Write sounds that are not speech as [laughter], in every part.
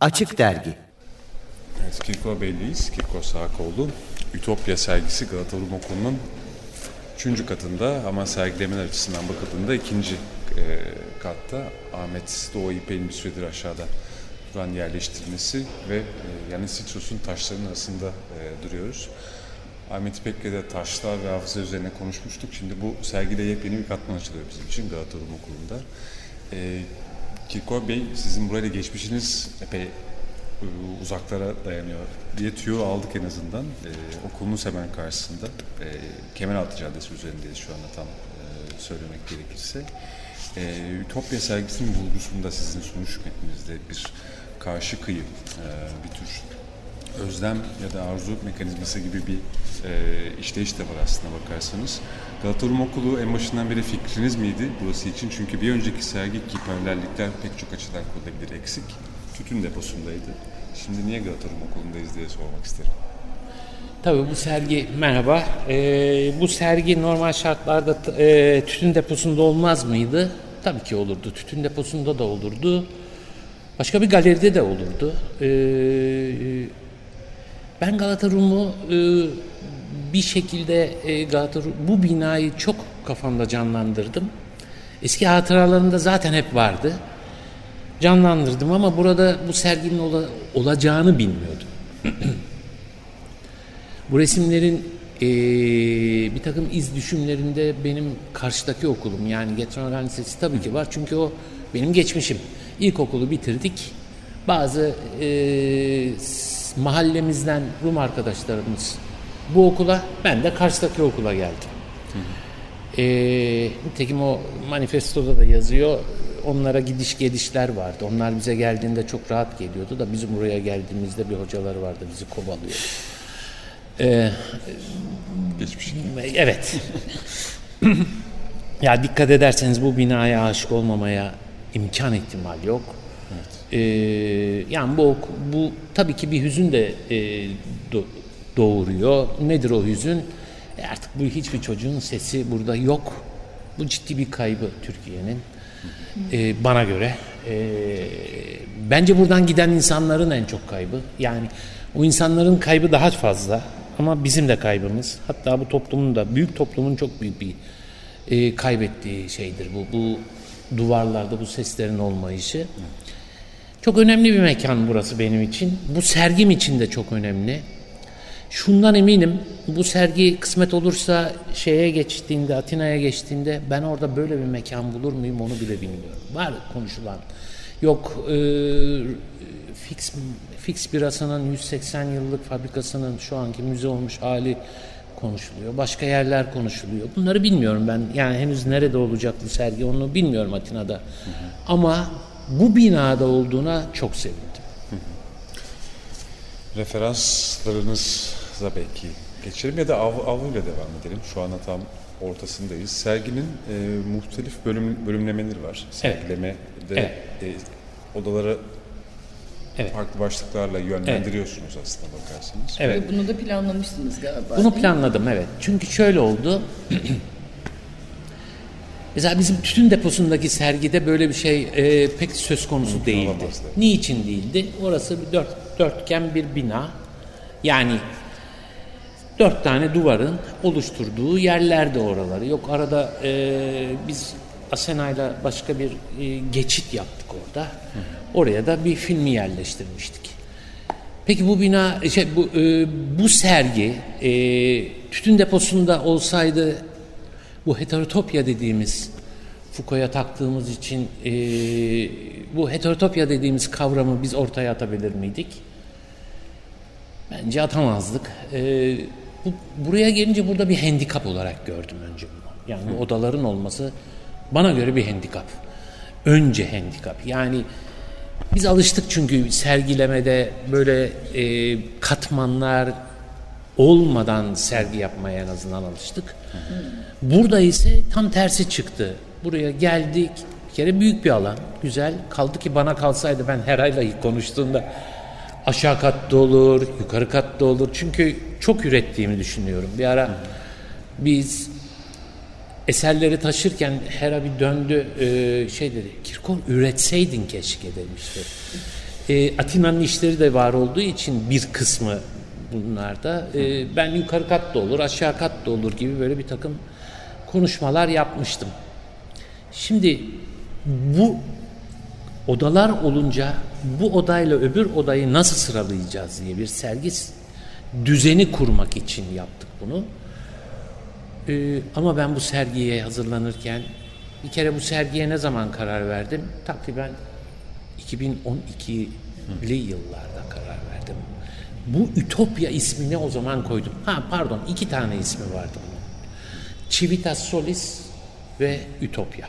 Açık Dergi Evet, Kirko Beyliyiz. Kirko Sağkoğlu. Ütopya sergisi Galata Rum Okulu'nun üçüncü katında ama sergilemeler açısından bakıldığında ikinci e, katta Ahmet Doğu İpek'in bir süredir aşağıda duran yerleştirmesi ve e, yani Sitrus'un taşlarının arasında e, duruyoruz. Ahmet İpek'le de taşlar ve hafıza üzerine konuşmuştuk. Şimdi bu sergide yepyeni bir katman açılıyor bizim için Galata Rum Okulu'nda. E, Kirko Bey sizin burayla geçmişiniz epey e, uzaklara dayanıyor diye tüyo aldık en azından. E, okulunuz hemen karşısında. E, Kemeraltı Caddesi üzerindeyiz şu anda tam e, söylemek gerekirse. E, Ütopya sergisinin vurgusunda sizin sunuş metninizde bir karşı kıyı, e, bir tür özlem ya da arzu mekanizması gibi bir e, işleyiş de var aslında bakarsanız. Galata Rum Okulu en başından beri fikriniz miydi burası için? Çünkü bir önceki sergi ki paralellikler pek çok açıdan kurulabilir eksik. Tütün deposundaydı. Şimdi niye Galata Rum Okulu'ndayız diye sormak isterim. Tabii bu sergi, merhaba. Ee, bu sergi normal şartlarda e, tütün deposunda olmaz mıydı? Tabii ki olurdu. Tütün deposunda da olurdu. Başka bir galeride de olurdu. Ee, ben Galata Rum'u e, bir şekilde e, Galata Rum, bu binayı çok kafamda canlandırdım. Eski hatıralarımda zaten hep vardı. Canlandırdım ama burada bu serginin ola, olacağını bilmiyordum. [clears throat] bu resimlerin e, bir takım iz düşümlerinde benim karşıdaki okulum yani Getron Lisesi tabii ki var. Çünkü o benim geçmişim. İlkokulu bitirdik. Bazı e, mahallemizden Rum arkadaşlarımız bu okula, ben de karşıdaki okula geldim. E, nitekim o manifestoda da yazıyor. Onlara gidiş gelişler vardı. Onlar bize geldiğinde çok rahat geliyordu da bizim buraya geldiğimizde bir hocaları vardı bizi kovalıyor. Ee, Geçmiş. evet. [laughs] ya dikkat ederseniz bu binaya aşık olmamaya imkan ihtimal yok. Ee, yani bu bu tabii ki bir hüzün de e, do- doğuruyor. Nedir o hüzün? E artık bu hiçbir çocuğun sesi burada yok. Bu ciddi bir kaybı Türkiye'nin. Ee, bana göre. Ee, bence buradan giden insanların en çok kaybı. Yani o insanların kaybı daha fazla ama bizim de kaybımız. Hatta bu toplumun da büyük toplumun çok büyük bir e, kaybettiği şeydir bu. Bu duvarlarda bu seslerin olmayışı. Çok önemli bir mekan burası benim için. Bu sergim için de çok önemli. Şundan eminim bu sergi kısmet olursa şeye geçtiğinde, Atina'ya geçtiğinde ben orada böyle bir mekan bulur muyum onu bile bilmiyorum. Var konuşulan. Yok e, fix, fix birasının 180 yıllık fabrikasının şu anki müze olmuş hali konuşuluyor. Başka yerler konuşuluyor. Bunları bilmiyorum ben. Yani henüz nerede olacak bu sergi onu bilmiyorum Atina'da. Hı hı. Ama bu binada olduğuna çok sevindim. Referanslarınızla belki geçelim ya da av, avluyla devam edelim. Şu anda tam ortasındayız. Serginin e, muhtelif bölüm, bölümlemeleri var. Sergileme Evet. de Evet. e, odaları Evet. farklı başlıklarla yönlendiriyorsunuz aslında bakarsanız. Evet. Ve bunu da planlamışsınız galiba. Bunu planladım evet. Çünkü şöyle oldu. [clears throat] Mesela bizim tütün deposundaki sergide böyle bir şey e, pek söz konusu değildi. olamazdı. Niçin değildi? Orası bir dört, dörtgen bir bina. Yani dört tane duvarın oluşturduğu yerlerde oraları. Yok arada e, biz Asena'yla başka bir e, geçit yaptık orada. Oraya da bir filmi yerleştirmiştik. Peki bu bina, şey, bu, e, bu sergi e, tütün deposunda olsaydı bu heterotopya dediğimiz Foucault'a taktığımız için e, bu heterotopya dediğimiz kavramı biz ortaya atabilir miydik? Bence atamazdık. E, bu, buraya gelince burada bir handikap olarak gördüm önce bunu. Yani bu odaların olması bana göre bir handikap. Önce handikap. Yani biz alıştık çünkü sergilemede böyle e, katmanlar olmadan sergi yapmaya en azından alıştık. Burada ise tam tersi çıktı. Buraya geldik. Bir kere büyük bir alan. Güzel. Kaldı ki bana kalsaydı ben her ayla konuştuğumda aşağı katta olur, yukarı katta olur. Çünkü çok ürettiğimi düşünüyorum. Bir ara biz eserleri taşırken Hera bir döndü e, şey dedi Kirkor üretseydin keşke demişti. E, Atina'nın işleri de var olduğu için bir kısmı bunlarda. E, ben yukarı kat da olur, aşağı kat da olur gibi böyle bir takım konuşmalar yapmıştım. Şimdi bu odalar olunca bu odayla öbür odayı nasıl sıralayacağız diye bir sergi düzeni kurmak için yaptık bunu. Ee, ama ben bu sergiye hazırlanırken bir kere bu sergiye ne zaman karar verdim? Takriben 2012'li yıllarda karar verdim. Bu Ütopya ismini o zaman koydum. Ha pardon iki tane ismi vardı bunun. Civitas Solis ve Ütopya.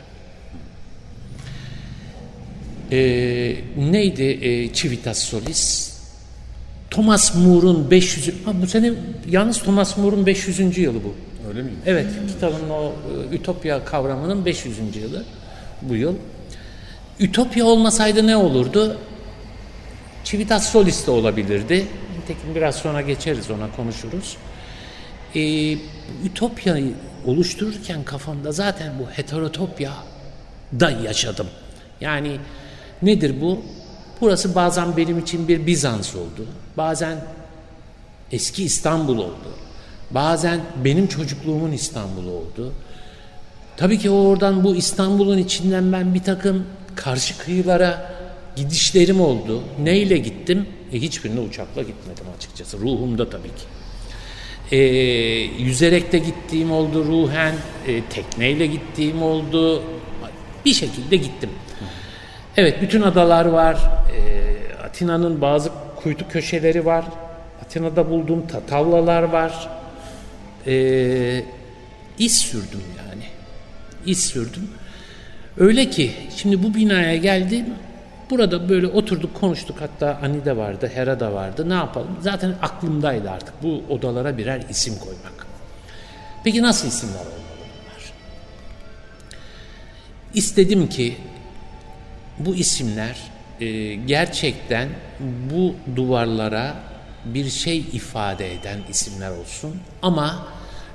Ee, neydi e, Civitas Solis? Thomas More'un 500. Ha, bu sene yalnız Thomas More'un 500. yılı bu. Öyle mi? Evet, kitabın o e, Ütopya kavramının 500. yılı bu yıl. Ütopya olmasaydı ne olurdu? Civitas Solis de olabilirdi. Nitekim biraz sonra geçeriz ona konuşuruz. Ee, Ütopya'yı oluştururken kafamda zaten bu heterotopya da yaşadım. Yani nedir bu? Burası bazen benim için bir Bizans oldu. Bazen eski İstanbul oldu. Bazen benim çocukluğumun İstanbul'u oldu. Tabii ki oradan bu İstanbul'un içinden ben bir takım karşı kıyılara gidişlerim oldu. Neyle gittim? E, hiçbirine uçakla gitmedim açıkçası. Ruhumda tabii ki. E, yüzerek de gittiğim oldu ruhen, e, tekneyle gittiğim oldu. Bir şekilde gittim. Evet, bütün adalar var. E, Atina'nın bazı kuytu köşeleri var. Atina'da bulduğum tavlalar var. E, iz sürdüm yani. İz sürdüm. Öyle ki şimdi bu binaya geldim. Burada böyle oturduk konuştuk hatta Ani de vardı, Hera da vardı. Ne yapalım? Zaten aklımdaydı artık bu odalara birer isim koymak. Peki nasıl isimler olmalı bunlar? İstedim ki bu isimler e, gerçekten bu duvarlara bir şey ifade eden isimler olsun. Ama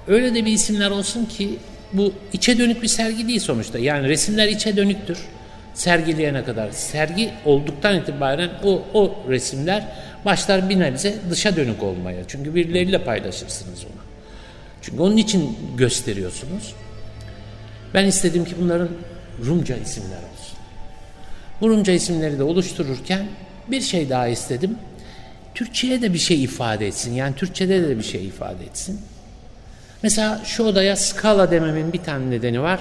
öyle de bir isimler olsun ki bu içe dönük bir sergi değil sonuçta. Yani resimler içe dönüktür sergileyene kadar. Sergi olduktan itibaren o, o resimler başlar bir nebze dışa dönük olmaya. Çünkü birileriyle paylaşırsınız onu. Çünkü onun için gösteriyorsunuz. Ben istedim ki bunların Rumca isimler olsun. Bu Rumca isimleri de oluştururken bir şey daha istedim. Türkçe'ye de bir şey ifade etsin. Yani Türkçe'de de bir şey ifade etsin. Mesela şu odaya skala dememin bir tane nedeni var.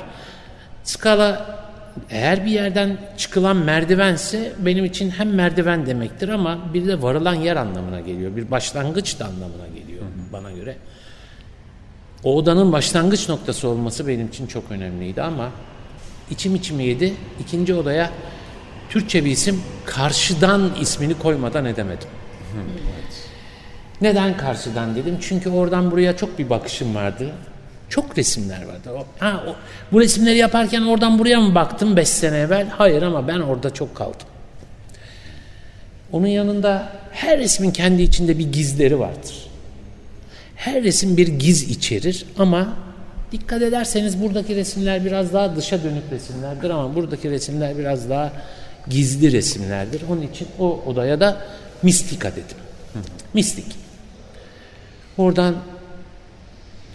Skala eğer bir yerden çıkılan merdivense benim için hem merdiven demektir ama bir de varılan yer anlamına geliyor. Bir başlangıç da anlamına geliyor bana göre. O odanın başlangıç noktası olması benim için çok önemliydi ama içim içimi yedi. İkinci odaya Türkçe bir isim karşıdan ismini koymadan edemedim. Neden karşıdan dedim? Çünkü oradan buraya çok bir bakışım vardı. Çok resimler vardı. Ha, o, bu resimleri yaparken oradan buraya mı baktım 5 sene evvel? Hayır ama ben orada çok kaldım. Onun yanında her resmin kendi içinde bir gizleri vardır. Her resim bir giz içerir ama dikkat ederseniz buradaki resimler biraz daha dışa dönük resimlerdir ama buradaki resimler biraz daha gizli resimlerdir. Onun için o odaya da mistika dedim. Mistik. Oradan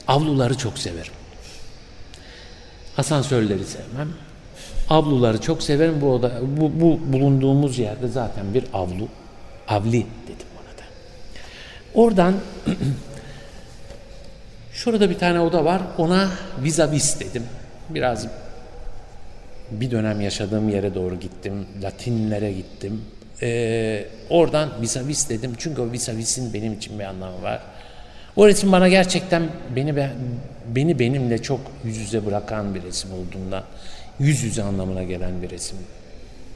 avluları çok severim. Asansörleri sevmem. Avluları çok severim. Bu, oda, bu, bu bulunduğumuz yerde zaten bir avlu. Avli dedim ona da. Oradan [clears throat] şurada bir tane oda var. Ona vis dedim. Biraz bir dönem yaşadığım yere doğru gittim. Latinlere gittim. Ee, oradan vis dedim. Çünkü o vis benim için bir anlamı var. O resim bana gerçekten beni beni benimle çok yüz yüze bırakan bir resim olduğundan yüz yüze anlamına gelen bir resim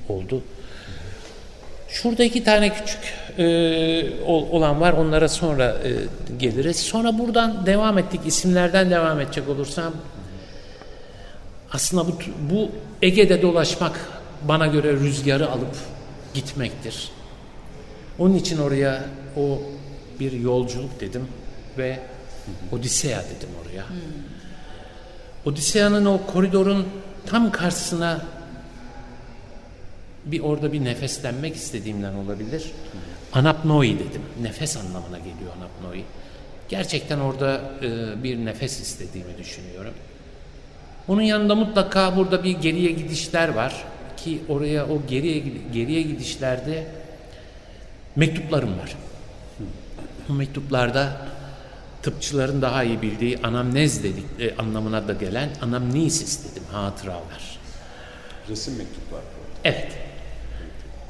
oldu. Şurada iki tane küçük e, olan var. Onlara sonra e, geliriz. Sonra buradan devam ettik. İsimlerden devam edecek olursam aslında bu, bu Ege'de dolaşmak bana göre rüzgarı alıp gitmektir. Onun için oraya o bir yolculuk dedim ve Odisea dedim oraya. Hmm. Odisea'nın o koridorun tam karşısına bir orada bir nefeslenmek istediğimden olabilir. Anapnoi dedim. Nefes anlamına geliyor anapnoi. Gerçekten orada e, bir nefes istediğimi düşünüyorum. Bunun yanında mutlaka burada bir geriye gidişler var ki oraya o geriye geriye gidişlerde mektuplarım var. Bu mektuplarda tıpçıların daha iyi bildiği anamnez dedik e, anlamına da gelen anamnesis dedim hatıralar. Resim mektuplar. Evet.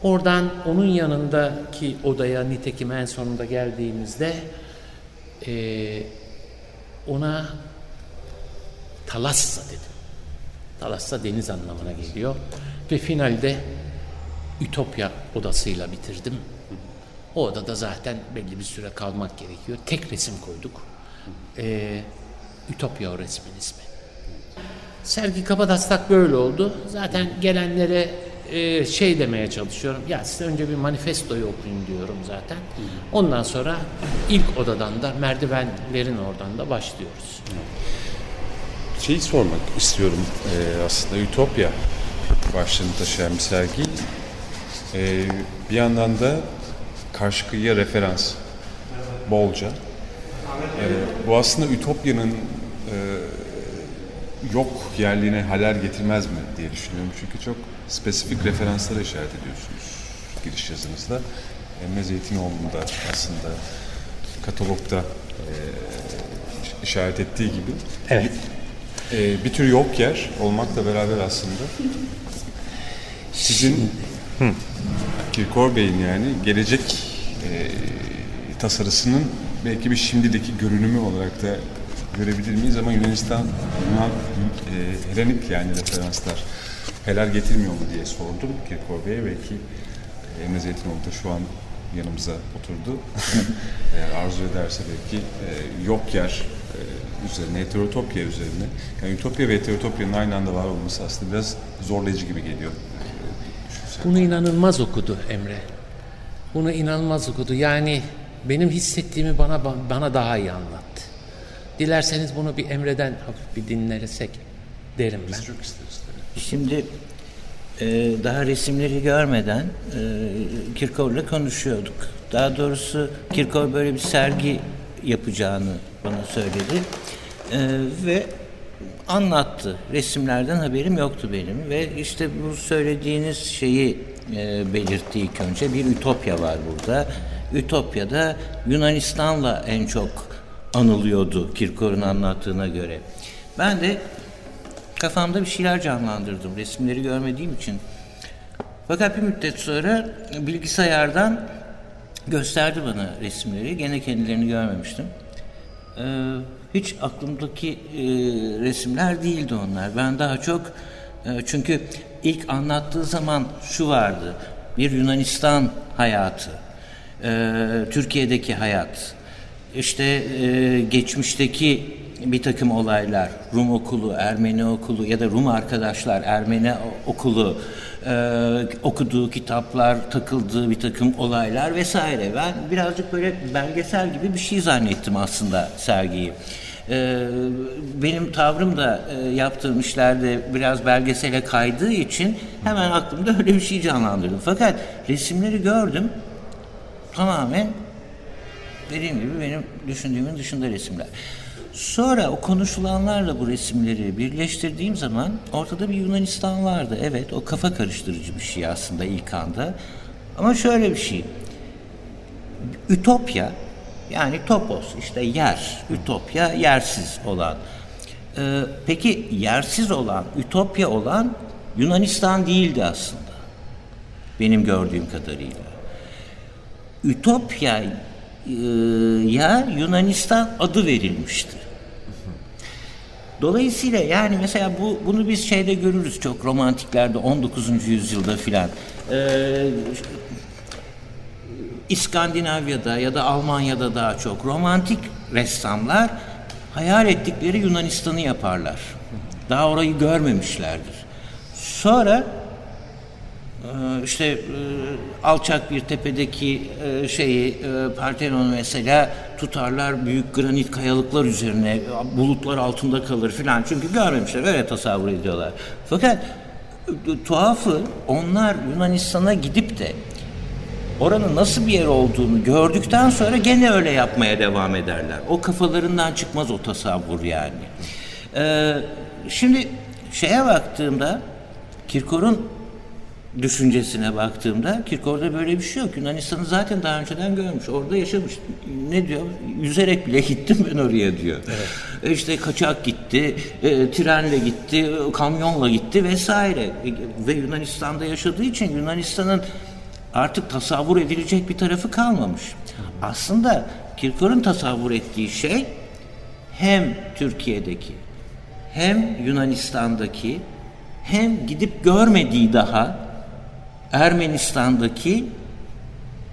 Oradan onun yanındaki odaya nitekim en sonunda geldiğimizde e, ona Talassa dedim. Talassa deniz anlamına geliyor. Ve finalde Ütopya odasıyla bitirdim. O odada zaten belli bir süre kalmak gerekiyor. Tek resim koyduk. Ee, Ütopya o resmin ismi. Sergi Kabataslak böyle oldu. Zaten gelenlere e, şey demeye çalışıyorum. Ya size önce bir manifestoyu okuyun diyorum zaten. Ondan sonra ilk odadan da merdivenlerin oradan da başlıyoruz. Şeyi sormak istiyorum ee, aslında Ütopya başlığını taşıyan bir sergi. Ee, bir yandan da karşı kıyıya referans bolca. Ee, bu aslında Ütopya'nın e, yok yerliğine haler getirmez mi diye düşünüyorum. Çünkü çok spesifik referanslara işaret ediyorsunuz giriş yazınızda. Emre Zeytinoğlu'nun da aslında katalogda e, işaret ettiği gibi Evet. e, bir tür yok yer olmakla beraber aslında sizin Kirkor Bey'in yani gelecek e, tasarısının belki bir şimdideki görünümü olarak da görebilir miyiz ama Yunanistan, Yunan, e, Helenik yani referanslar helal getirmiyor mu diye sordum Kirkor Bey'e belki e, Emre Zeytinoğlu da şu an yanımıza oturdu. [laughs] Eğer arzu ederse belki e, yok yer e, üzerine, heterotopya üzerine. Yani ütopya ve heterotopyanın aynı anda var olması aslında biraz zorlayıcı gibi geliyor. Bunu inanılmaz okudu Emre. Bunu inanılmaz okudu. Yani benim hissettiğimi bana bana daha iyi anlattı. Dilerseniz bunu bir Emre'den hafif bir dinlersek derim ben. Biz çok isteriz tabii. Şimdi e, daha resimleri görmeden e, Kirkor'la konuşuyorduk. Daha doğrusu Kirkor böyle bir sergi yapacağını bana söyledi. E, ve anlattı. Resimlerden haberim yoktu benim ve işte bu söylediğiniz şeyi e, belirtti ilk önce. Bir ütopya var burada. Ütopya'da Yunanistan'la en çok anılıyordu Kirkor'un anlattığına göre. Ben de kafamda bir şeyler canlandırdım resimleri görmediğim için. Fakat bir müddet sonra bilgisayardan gösterdi bana resimleri. Gene kendilerini görmemiştim. Ee, hiç aklımdaki e, resimler değildi onlar. Ben daha çok e, çünkü ilk anlattığı zaman şu vardı. Bir Yunanistan hayatı, e, Türkiye'deki hayat, işte e, geçmişteki bir takım olaylar, Rum okulu, Ermeni okulu ya da Rum arkadaşlar, Ermeni okulu, e, okuduğu kitaplar, takıldığı bir takım olaylar vesaire. Ben birazcık böyle belgesel gibi bir şey zannettim aslında sergiyi. E, benim tavrım da e, yaptığım işlerde biraz belgesele kaydığı için hemen aklımda öyle bir şey canlandırdım. Fakat resimleri gördüm tamamen dediğim gibi benim düşündüğümün dışında resimler. Sonra o konuşulanlarla bu resimleri birleştirdiğim zaman ortada bir Yunanistan vardı. Evet o kafa karıştırıcı bir şey aslında ilk anda. Ama şöyle bir şey. Ütopya yani topos işte yer. Ütopya yersiz olan. Ee, peki yersiz olan, ütopya olan Yunanistan değildi aslında. Benim gördüğüm kadarıyla. Ütopya ya Yunanistan adı verilmişti. Dolayısıyla yani mesela bu bunu biz şeyde görürüz çok romantiklerde 19. yüzyılda filan. Ee, İskandinavya'da ya da Almanya'da daha çok romantik ressamlar hayal ettikleri Yunanistan'ı yaparlar. Daha orayı görmemişlerdir. Sonra işte alçak bir tepedeki şeyi Parthenon mesela tutarlar büyük granit kayalıklar üzerine bulutlar altında kalır filan çünkü görmemişler öyle tasavvur ediyorlar. Fakat tuhafı onlar Yunanistan'a gidip de oranın nasıl bir yer olduğunu gördükten sonra gene öyle yapmaya devam ederler. O kafalarından çıkmaz o tasavvur yani. Ee, şimdi şeye baktığımda Kirkor'un düşüncesine baktığımda Kirkor'da böyle bir şey yok. Yunanistan'ı zaten daha önceden görmüş. Orada yaşamış. Ne diyor? Yüzerek bile [laughs] gittim ben oraya diyor. Evet. İşte kaçak gitti, e, trenle gitti, kamyonla gitti vesaire. E, ve Yunanistan'da yaşadığı için Yunanistan'ın artık tasavvur edilecek bir tarafı kalmamış. Aslında Kirkor'un tasavvur ettiği şey hem Türkiye'deki hem Yunanistan'daki hem gidip görmediği daha Ermenistan'daki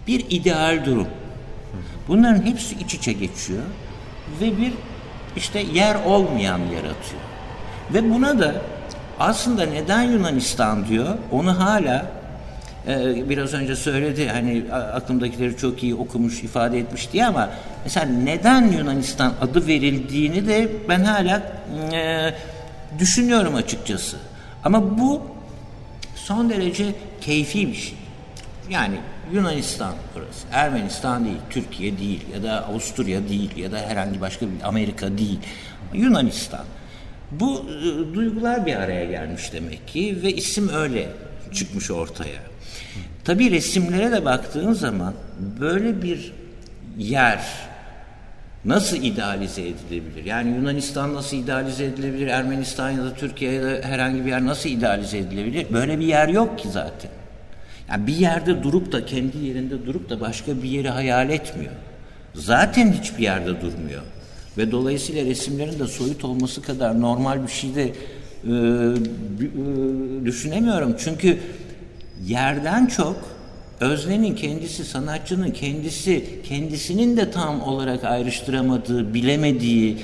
bir ideal durum. Bunların hepsi iç içe geçiyor ve bir işte yer olmayan yaratıyor. Ve buna da aslında neden Yunanistan diyor onu hala e, biraz önce söyledi hani aklımdakileri çok iyi okumuş ifade etmiş diye ama mesela neden Yunanistan adı verildiğini de ben hala e, düşünüyorum açıkçası. Ama bu son derece keyfi bir şey. Yani Yunanistan burası, Ermenistan değil, Türkiye değil ya da Avusturya değil ya da herhangi başka bir Amerika değil. Yunanistan. Bu e, duygular bir araya gelmiş demek ki ve isim öyle çıkmış ortaya. Tabii resimlere de baktığın zaman böyle bir yer nasıl idealize edilebilir? Yani Yunanistan nasıl idealize edilebilir? Ermenistan ya da Türkiye ya da herhangi bir yer nasıl idealize edilebilir? Böyle bir yer yok ki zaten. Yani bir yerde durup da kendi yerinde durup da başka bir yeri hayal etmiyor. Zaten hiçbir yerde durmuyor. Ve dolayısıyla resimlerin de soyut olması kadar normal bir şey de e, e, düşünemiyorum. Çünkü yerden çok öznenin kendisi, sanatçının kendisi, kendisinin de tam olarak ayrıştıramadığı, bilemediği,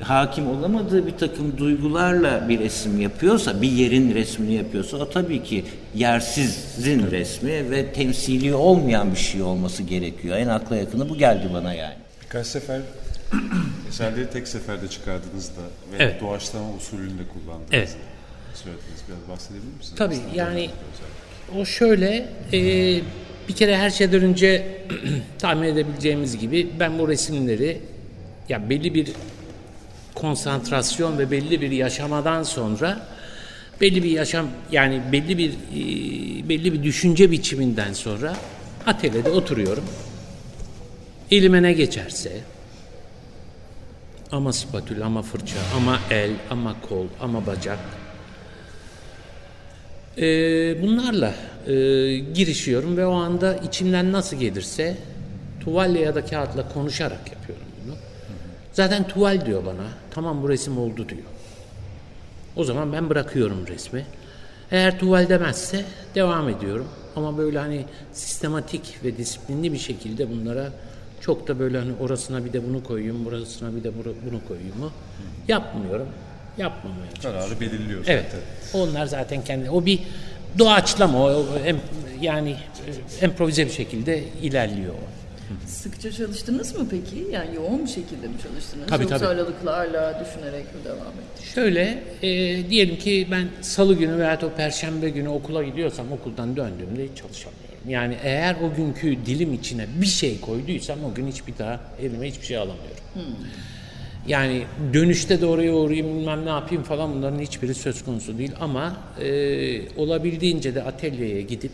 hakim olamadığı bir takım duygularla bir resim yapıyorsa, bir yerin resmini yapıyorsa o tabii ki yersizin resmi ve temsili olmayan bir şey olması gerekiyor. En akla yakını bu geldi bana yani. Birkaç sefer [clears throat] eserleri tek seferde çıkardığınızda ve Evet. doğaçlama usulünde kullandığınızda Evet. söylediniz. Biraz bahsedebilir misiniz? Tabii, Aslında yani-. O şöyle, e, bir kere her şeyden önce [clears throat] tahmin edebileceğimiz gibi ben bu resimleri ya belli bir konsantrasyon ve belli bir yaşamadan sonra belli bir yaşam yani belli bir e, belli bir düşünce biçiminden sonra atölyede oturuyorum. Elime ne geçerse ama spatül, ama fırça, ama el, ama kol, ama bacak ee, bunlarla e, girişiyorum ve o anda içimden nasıl gelirse tuvalle ya da kağıtla konuşarak yapıyorum bunu. Zaten tuval diyor bana. Tamam bu resim oldu diyor. O zaman ben bırakıyorum resmi. Eğer tuval demezse devam ediyorum. Ama böyle hani sistematik ve disiplinli bir şekilde bunlara çok da böyle hani orasına bir de bunu koyayım, burasına bir de bunu koyayım mu yapmıyorum. Yapmamaya çalışıyorum. Kararı belirliyor zaten. Evet. Onlar zaten kendi o bir doğaçlama o, o em- yani e, improvize bir şekilde ilerliyor. o. Sıkça çalıştınız mı peki? Yani yoğun bir şekilde mi çalıştınız? Tabii, Yoksa tabii. aralıklarla düşünerek mi devam ettiniz? Şöyle e, diyelim ki ben salı günü veya o perşembe günü okula gidiyorsam okuldan döndüğümde hiç çalışamıyorum. Yani eğer o günkü dilim içine bir şey koyduysam o gün hiçbir daha elime hiçbir şey alamıyorum. Yani dönüşte de oraya uğrayayım bilmem ne yapayım falan bunların hiçbiri söz konusu değil ama e, olabildiğince de atölyeye gidip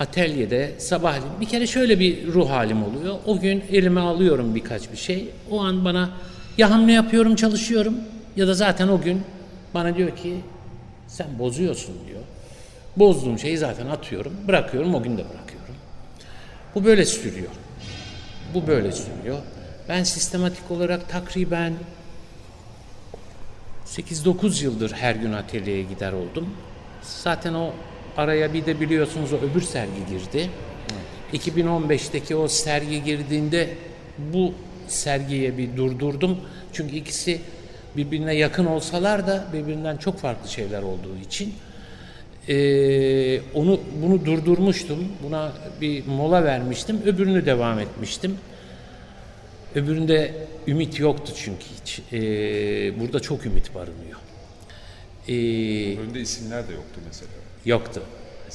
atölyede sabahleyin bir kere şöyle bir ruh halim oluyor. O gün elime alıyorum birkaç bir şey. O an bana ya hamle yapıyorum çalışıyorum ya da zaten o gün bana diyor ki sen bozuyorsun diyor. Bozduğum şeyi zaten atıyorum, bırakıyorum, o gün de bırakıyorum. Bu böyle sürüyor. Bu böyle sürüyor. Ben sistematik olarak takriben 8-9 yıldır her gün atölyeye gider oldum. Zaten o araya bir de biliyorsunuz o öbür sergi girdi. 2015'teki o sergi girdiğinde bu sergiye bir durdurdum. Çünkü ikisi birbirine yakın olsalar da birbirinden çok farklı şeyler olduğu için ee, onu bunu durdurmuştum. Buna bir mola vermiştim. Öbürünü devam etmiştim. Öbüründe ümit yoktu çünkü hiç. Ee, burada çok ümit barınıyor. Ee, Önünde isimler de yoktu mesela. Yoktu.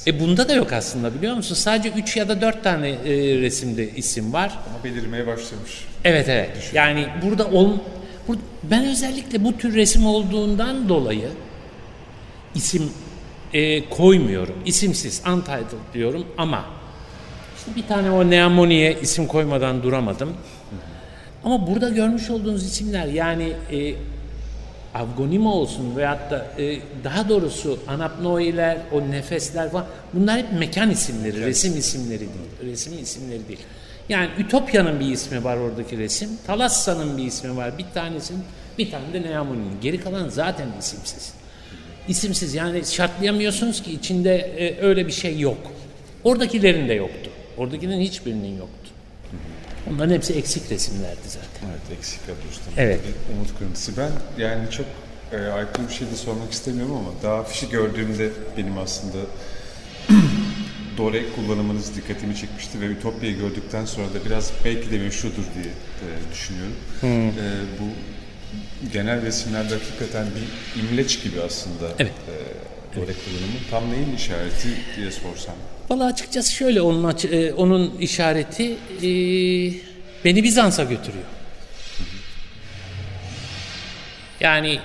E bunda da yok aslında biliyor musun? Sadece 3 ya da 4 tane e, resimde isim var. Ama belirmeye başlamış. Evet evet. Yani burada ol, bur- ben özellikle bu tür resim olduğundan dolayı isim e, koymuyorum. İsimsiz, untitled diyorum ama işte bir tane o Neamoni'ye isim koymadan duramadım. Ama burada görmüş olduğunuz isimler yani e, Avgonima olsun veyahut da e, daha doğrusu anapnoiler, o nefesler falan bunlar hep mekan isimleri, resim isimleri değil. Resim isimleri değil. Yani Ütopya'nın bir ismi var oradaki resim. Talassa'nın bir ismi var. Bir tanesinin, bir tane de Neamoni'nin. Geri kalan zaten isimsiz. İsimsiz yani şartlayamıyorsunuz ki içinde e, öyle bir şey yok. Oradakilerin de yoktu. Oradakilerin hiçbirinin yoktu. Onların hepsi eksik resimlerdi zaten. Evet eksik yapmıştım. Evet. Bir umut kırıntısı. Ben yani çok e, aykırı bir şey de sormak istemiyorum ama daha afişi gördüğümde benim aslında [clears throat] Dore kullanımınız dikkatimi çekmişti ve Ütopya'yı gördükten sonra da biraz belki de meşrudur diye e, düşünüyorum. E, bu genel resimlerde hakikaten bir imleç gibi aslında Evet. e, Dore kullanımı. Tam neyin işareti diye sorsam. Vallahi açıkçası şöyle onun e, onun işareti e, beni Bizans'a götürüyor. Yani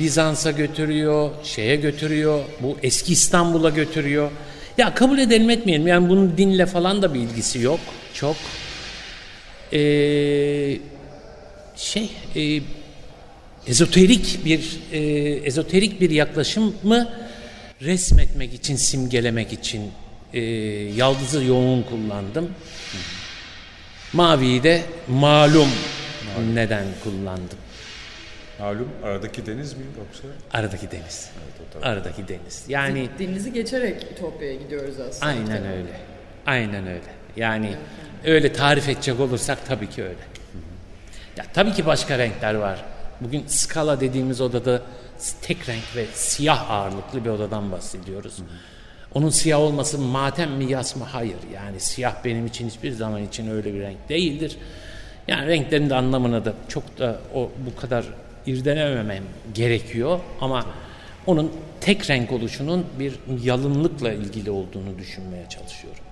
Bizans'a götürüyor, şeye götürüyor, bu eski İstanbul'a götürüyor. Ya kabul edelim etmeyelim yani bunun dinle falan da bir ilgisi yok çok. Ee, şey e, ezoterik bir e, ezoterik bir yaklaşımı resmetmek için, simgelemek için e, yaldızı yoğun kullandım. Maviyi de malum neden kullandım. Malum aradaki deniz mi yoksa? Aradaki deniz. Aradaki deniz. Yani Denizi geçerek Ütopya'ya gidiyoruz aslında. aynen öyle. Aynen öyle. Yani öyle tarif edecek olursak tabii ki öyle. Ya tabii ki başka renkler var. Bugün skala dediğimiz odada tek renk ve siyah ağırlıklı bir odadan bahsediyoruz. Onun siyah olması matem mi yas mı? Hayır. Yani siyah benim için hiçbir zaman için öyle bir renk değildir. Yani renklerin de anlamına da çok da o bu kadar irdelememem gerekiyor ama onun tek renk oluşunun bir yalınlıkla ilgili olduğunu düşünmeye çalışıyorum.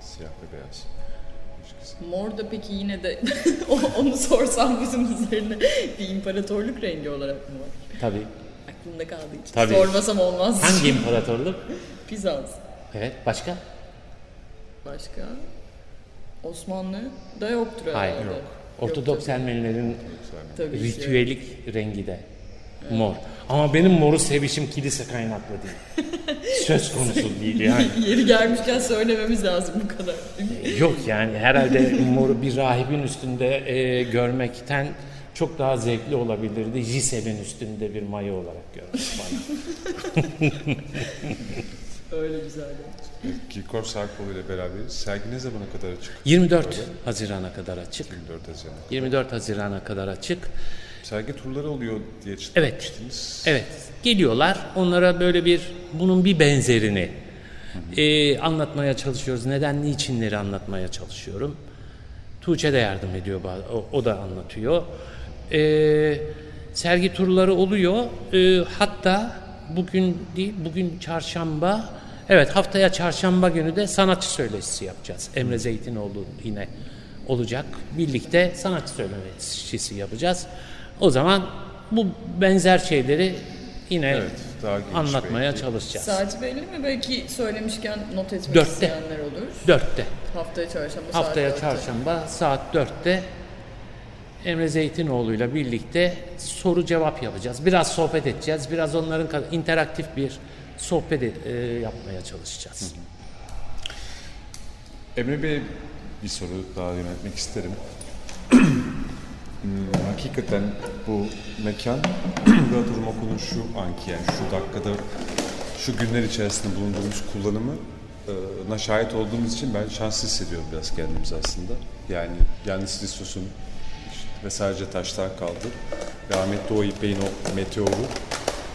Siyah ve beyaz. Mor da peki yine de [laughs] onu sorsam bizim üzerine bir imparatorluk rengi olarak mı var? Tabii. Aklımda kaldığı için. Tabii. Sormasam olmaz. Hangi [laughs] imparatorluk? Bizans. Evet. Başka? Başka? Osmanlı da yoktur herhalde. Hayır. Yok. Ortodoks Ermenilerin Tabii ki. ritüelik rengi de mor. Ama benim moru sevişim kilise kaynaklı değil. [laughs] Söz konusu değil [laughs] yani. Yeri gelmişken söylememiz lazım bu kadar. Yok yani herhalde moru bir rahibin üstünde e, görmekten çok daha zevkli olabilirdi. Jisel'in üstünde bir maya olarak görmek bana. [laughs] Öyle güzeldi. Kirkor Sarkol ile beraberiz. Sergi ne zamana kadar açık? 24 Haziran'a kadar açık. 24 Haziran. 24 Haziran'a kadar açık. Sergi turları oluyor diye Evet. Evet. Geliyorlar. Onlara böyle bir bunun bir benzerini e, anlatmaya çalışıyoruz. Neden, niçinleri anlatmaya çalışıyorum. Tuğçe de yardım ediyor. O, o da anlatıyor. E, sergi turları oluyor. E, hatta bugün değil, bugün çarşamba. Evet haftaya çarşamba günü de sanatçı söyleşisi yapacağız. Emre Zeytinoğlu yine olacak. Birlikte sanatçı söyleşisi yapacağız. O zaman bu benzer şeyleri yine Evet, daha anlatmaya belki. çalışacağız. Saati belli mi? Belki söylemişken not etmek Dörtte. isteyenler olur. Dörtte. Haftaya çarşamba saat Haftaya dörtte. çarşamba saat 4'te Emre Zeytinoğlu'yla birlikte soru cevap yapacağız. Biraz sohbet edeceğiz. Biraz onların interaktif bir sohbet e, yapmaya çalışacağız. Emre Bey bir soru daha yöneltmek isterim. [clears throat] Hmm, Hakikaten bu mekan Galatasaray Okulu'nun şu anki yani şu dakikada şu günler içerisinde bulunduğumuz kullanımı e, na şahit olduğumuz için ben şanslı hissediyorum biraz kendimizi aslında. Yani Yannis Lissos'un işte ve sadece taşlar kaldı. Rahmetli o İpek'in o meteoru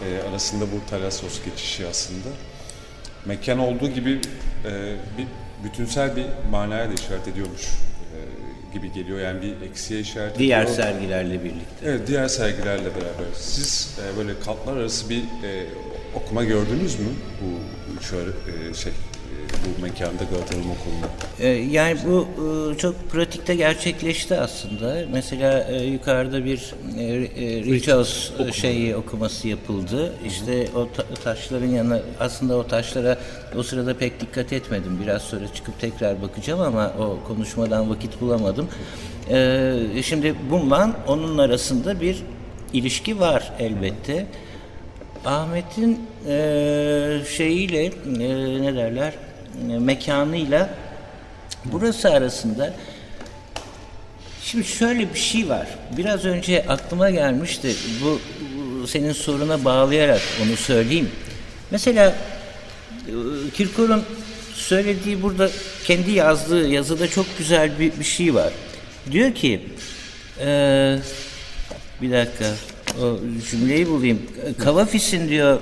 e, arasında bu Talassos geçişi aslında mekan olduğu gibi e, bir bütünsel bir manaya da işaret ediyormuş e, gibi geliyor. Yani bir eksiğe işaret Diğer ediyor. sergilerle birlikte. Evet, diğer sergilerle beraber. Siz e, böyle katlar arası bir e, okuma gördünüz mü bu şöyle e, şey bu mekanda Galata Rum Okulu'nda? Ee, Yani bu e, çok pratikte gerçekleşti aslında. Mesela e, yukarıda bir e, e, Richos şeyi okuması yapıldı. İşte o ta- taşların yanına aslında o taşlara o sırada pek dikkat etmedim. Biraz sonra çıkıp tekrar bakacağım ama o konuşmadan vakit bulamadım. Ee, Şimdi bununla onun arasında bir ilişki var elbette. Ahmet'in e, şeyiyle e, ne derler mekanıyla burası arasında şimdi şöyle bir şey var. Biraz önce aklıma gelmişti. Bu, senin soruna bağlayarak onu söyleyeyim. Mesela e, Kirkor'un söylediği burada kendi yazdığı yazıda çok güzel bir, bir şey var. Diyor ki e, bir dakika o cümleyi bulayım. Kavafis'in diyor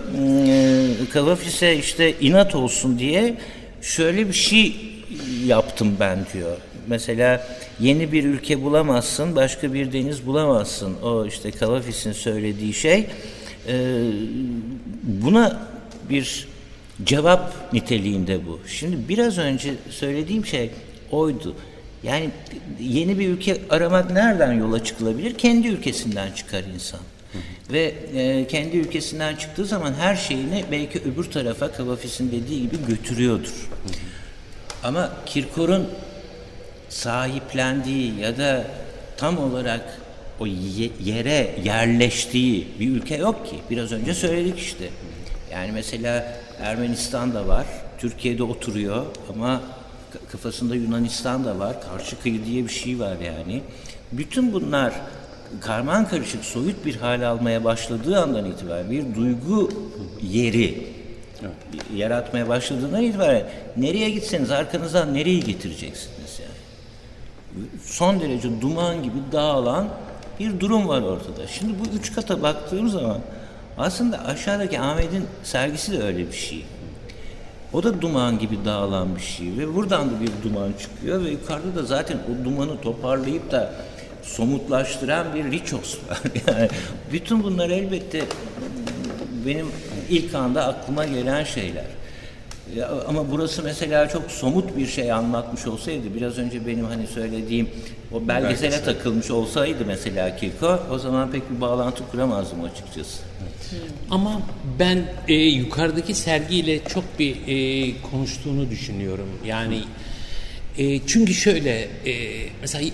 e, Kavafis'e işte inat olsun diye şöyle bir şey yaptım ben diyor. Mesela yeni bir ülke bulamazsın, başka bir deniz bulamazsın. O işte Kavafis'in söylediği şey. E, buna bir cevap niteliğinde bu. Şimdi biraz önce söylediğim şey oydu. Yani yeni bir ülke aramak nereden yola çıkılabilir? Kendi ülkesinden çıkar insan. Ve e, kendi ülkesinden çıktığı zaman her şeyini belki öbür tarafa Kavafis'in dediği gibi götürüyordur. Ama Kirkor'un sahiplendiği ya da tam olarak o ye- yere yerleştiği bir ülke yok ki. Biraz önce söyledik işte. Yani mesela Ermenistan da var, Türkiye'de oturuyor ama kafasında Yunanistan da var, karşı kıyı diye bir şey var yani. Bütün bunlar karman karışık soyut bir hal almaya başladığı andan itibaren bir duygu yeri yaratmaya başladığından itibaren nereye gitseniz arkanızdan nereyi getireceksiniz yani? Son derece duman gibi dağılan bir durum var ortada. Şimdi bu üç kata baktığım zaman aslında aşağıdaki Ahmet'in sergisi de öyle bir şey. O da duman gibi dağılan bir şey ve buradan da bir duman çıkıyor ve yukarıda da zaten o dumanı toparlayıp da somutlaştıran bir Richos var. [laughs] Yani bütün bunlar elbette benim ilk anda aklıma gelen şeyler. Ya, ama burası mesela çok somut bir şey anlatmış olsaydı, biraz önce benim hani söylediğim o belgesele Belgesel. takılmış olsaydı mesela Kirko, o zaman pek bir bağlantı kuramazdım açıkçası. Ama ben e, yukarıdaki sergiyle çok bir e, konuştuğunu düşünüyorum. Yani e, çünkü şöyle e, mesela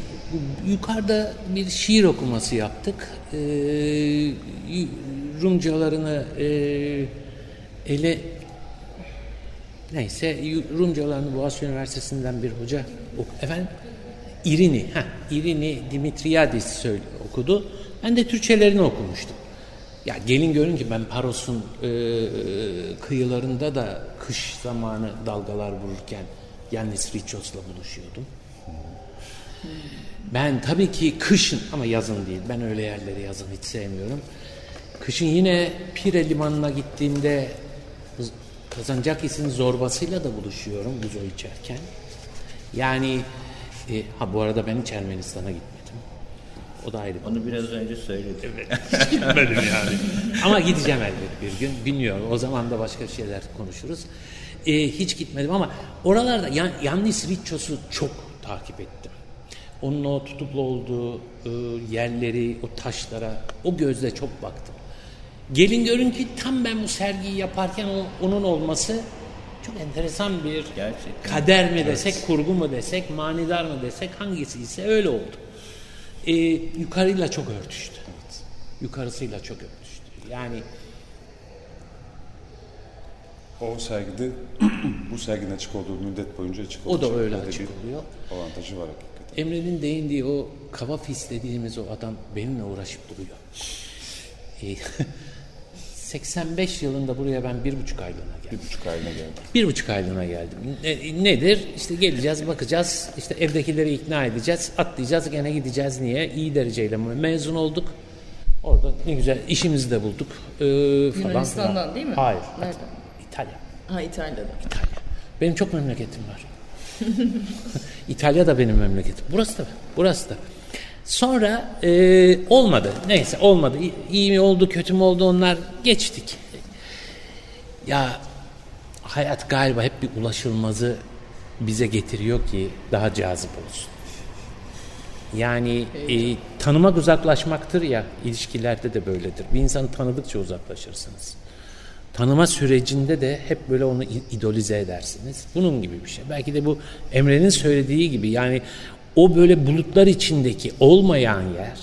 yukarıda bir şiir okuması yaptık. E, Rumcalarını e, ele neyse Rumcalarını Boğaziçi Üniversitesi'nden bir hoca ok- efendim İrini, ha İrini Dimitriadis söyle, okudu. Ben de Türkçelerini okumuştum. Ya gelin görün ki ben Paros'un e, kıyılarında da kış zamanı dalgalar vururken Yannis Richos'la buluşuyordum. Ben tabii ki kışın ama yazın değil. Ben öyle yerleri yazın hiç sevmiyorum. Kışın yine Pire Limanı'na gittiğimde Kazancakis'in zorbasıyla da buluşuyorum buz o içerken. Yani e, ha bu arada ben hiç Ermenistan'a gitmedim. O da ayrı Onu biraz önce söyledim. [laughs] gitmedim yani. Ama gideceğim elbet bir gün. Bilmiyorum. O zaman da başka şeyler konuşuruz. Ee, hiç gitmedim ama oralarda yan, Yannis Richos'u çok takip ettim. Onun o tutuklu olduğu e, yerleri, o taşlara, o gözle çok baktım. Gelin görün ki tam ben bu sergiyi yaparken o, onun olması çok enteresan bir Gerçekten. kader mi desek, kurgu mu desek, manidar mı desek hangisi ise öyle oldu. Ee, yukarıyla çok örtüştü. Yukarısıyla çok örtüştü. Yani O sergide [clears throat] bu serginin açık olduğu müddet boyunca açık O da olacak. öyle açık oluyor. Avantajı var hakikaten. Emre'nin değindiği o kavafis dediğimiz o adam benimle uğraşıp duruyor. Ee, [laughs] 85 yılında buraya ben bir buçuk aylığına geldim. Bir buçuk ayına geldi. Bir buçuk aylığına geldim. Ne- nedir? İşte geleceğiz, bakacağız, işte evdekileri ikna edeceğiz, atlayacağız, gene gideceğiz. Niye? İyi dereceyle mezun olduk. Orada ne güzel işimizi de bulduk. Ee, falan Yunanistan'dan filan. değil mi? Hayır. Nereden? İtalya. Ha İtalya'da. İtalya. Benim çok memleketim var. [laughs] İtalya da benim memleketim. Burası da, burası da. Sonra e, olmadı. Neyse olmadı. İyi, iyi mi oldu, kötü mü oldu onlar geçtik. Ya hayat galiba hep bir ulaşılmazı bize getiriyor ki daha cazip olsun. Yani e, tanımak uzaklaşmaktır ya ilişkilerde de böyledir. Bir insanı tanıdıkça uzaklaşırsınız. Tanıma sürecinde de hep böyle onu idolize edersiniz. Bunun gibi bir şey. Belki de bu Emre'nin söylediği gibi yani o böyle bulutlar içindeki olmayan yer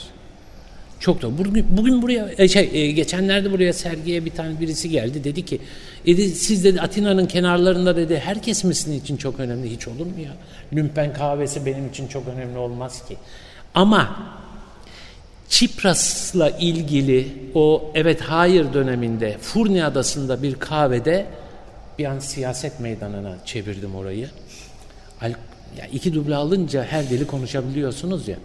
çok da bugün, bugün buraya e, şey e, geçenlerde buraya sergiye bir tane birisi geldi dedi ki dedi, siz dedi Atina'nın kenarlarında dedi herkes mi sizin için çok önemli hiç olur mu ya? Lümpen kahvesi benim için çok önemli olmaz ki. Ama Çipras'la ilgili o evet hayır döneminde Furni Adası'nda bir kahvede bir an siyaset meydanına çevirdim orayı. Al, ya iki duble alınca her deli konuşabiliyorsunuz ya.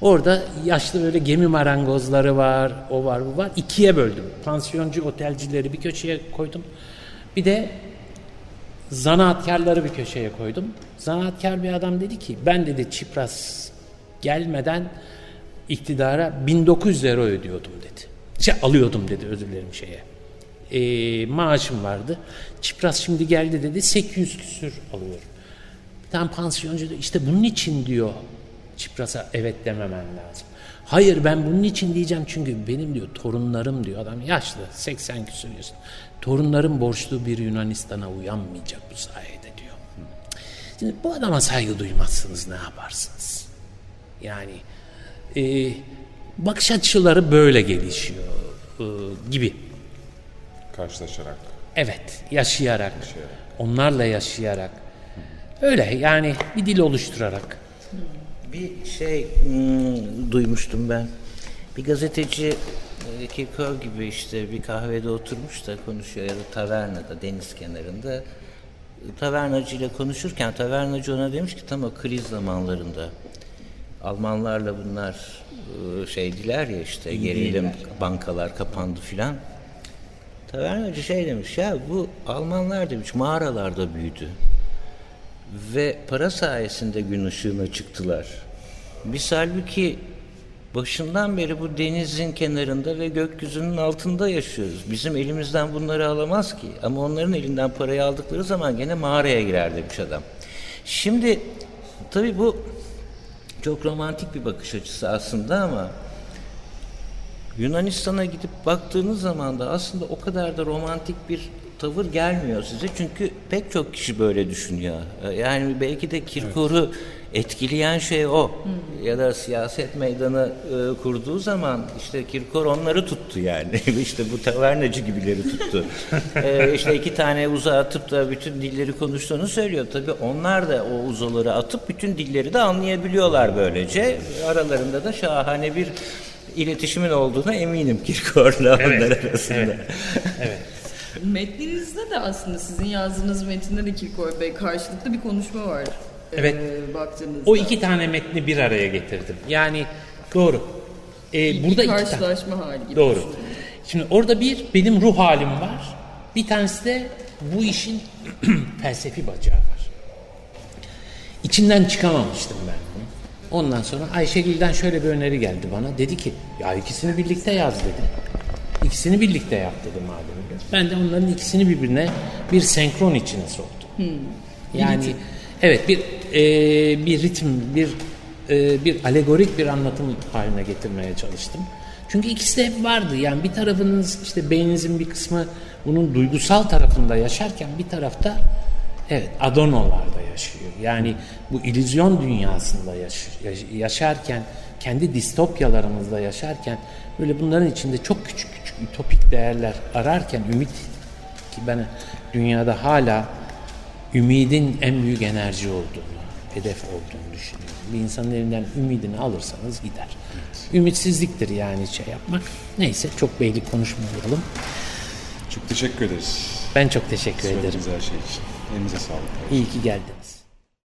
Orada yaşlı böyle gemi marangozları var, o var, bu var. İkiye böldüm. Pansiyoncu, otelcileri bir köşeye koydum. Bir de zanaatkarları bir köşeye koydum. Zanaatkar bir adam dedi ki ben dedi Çipras gelmeden iktidara 1900 euro ödüyordum dedi. Şey alıyordum dedi özür dilerim şeye. Ee, maaşım vardı. Çipras şimdi geldi dedi 800 küsür alıyorum. Bir tane pansiyoncu da işte bunun için diyor Çipras'a evet dememen lazım. Hayır ben bunun için diyeceğim çünkü benim diyor torunlarım diyor adam yaşlı 80 küsur yaşında. Torunlarım borçlu bir Yunanistan'a uyanmayacak bu sayede diyor. Şimdi bu adama saygı duymazsınız ne yaparsınız? Yani e, bakış açıları böyle gelişiyor e, gibi. Karşılaşarak. Evet, yaşayarak, onlarla yaşayarak. Öyle yani bir dil oluşturarak. Bir şey hmm, duymuştum ben. Bir gazeteci e, Kirkov gibi işte bir kahvede oturmuş da konuşuyor ya da tavernada deniz kenarında. Tavernacıyla konuşurken tavernacı ona demiş ki tam o kriz zamanlarında Almanlarla bunlar e, şeydiler ya işte gerilim bankalar kapandı filan. Tavernacı şey demiş ya bu Almanlar demiş mağaralarda büyüdü ve para sayesinde gün ışığına çıktılar. Biz halbuki başından beri bu denizin kenarında ve gökyüzünün altında yaşıyoruz. Bizim elimizden bunları alamaz ki. Ama onların elinden parayı aldıkları zaman gene mağaraya girer demiş adam. Şimdi tabii bu çok romantik bir bakış açısı aslında ama Yunanistan'a gidip baktığınız zaman da aslında o kadar da romantik bir tavır gelmiyor size. Çünkü pek çok kişi böyle düşünüyor. Yani belki de Kirkor'u etkileyen şey o. Ya da siyaset meydanı e, kurduğu zaman işte Kirkor onları tuttu yani. [laughs] işte bu tavernacı gibileri tuttu. [laughs] e, işte iki tane uzağa atıp da bütün dilleri konuştuğunu söylüyor. Tabii onlar da o uzaları atıp bütün dilleri de anlayabiliyorlar böylece. Aralarında da şahane bir iletişimin olduğuna eminim Kirkor'la onlar arasında. Metninizde de aslında sizin yazdığınız metinde de Kirkoy Bey karşılıklı bir konuşma var. Evet. Ee, baktığınızda. O iki tane metni bir araya getirdim. Yani doğru. Ee, Bir burada iki tane. karşılaşma hali gibi. Doğru. Şimdi orada bir benim ruh halim var. Bir tanesi de bu işin [clears throat] felsefi bacağı var. İçinden çıkamamıştım ben bunu. Ondan sonra Ayşegül'den şöyle bir öneri geldi bana. Dedi ki ya ikisini birlikte yaz dedi. İkisini birlikte yap dedi madem. Ben de onların ikisini birbirine bir senkron içine soktum. Yani evet bir e, bir ritim, bir e, bir alegorik bir anlatım haline getirmeye çalıştım. Çünkü ikisi de hep vardı. Yani bir tarafınız işte beyninizin bir kısmı bunun duygusal tarafında yaşarken bir tarafta evet Adonolarda yaşıyor. Yani bu illüzyon dünyasında yaş- yaşarken kendi distopyalarımızda yaşarken böyle bunların içinde çok küçük küçük ütopik değerler ararken ümit ki ben dünyada hala ümidin en büyük enerji olduğunu, hedef olduğunu düşünüyorum. Bir insanın elinden ümidini alırsanız gider. Ümitsizliktir yani şey yapmak. Neyse çok beylik konuşmayalım. Çok teşekkür ederiz. Ben çok teşekkür ederim. Söylediğiniz her şey için. Elinize sağlık. İyi ki geldin.